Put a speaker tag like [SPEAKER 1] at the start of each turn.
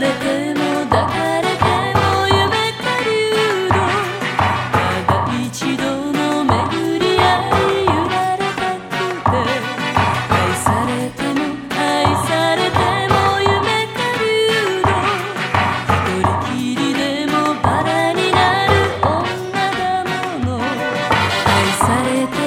[SPEAKER 1] れも抱かれても夢か流動ただ一度の巡り合い揺られたくて愛されても愛されても夢か流動一人きりでもバラになるだも愛されて。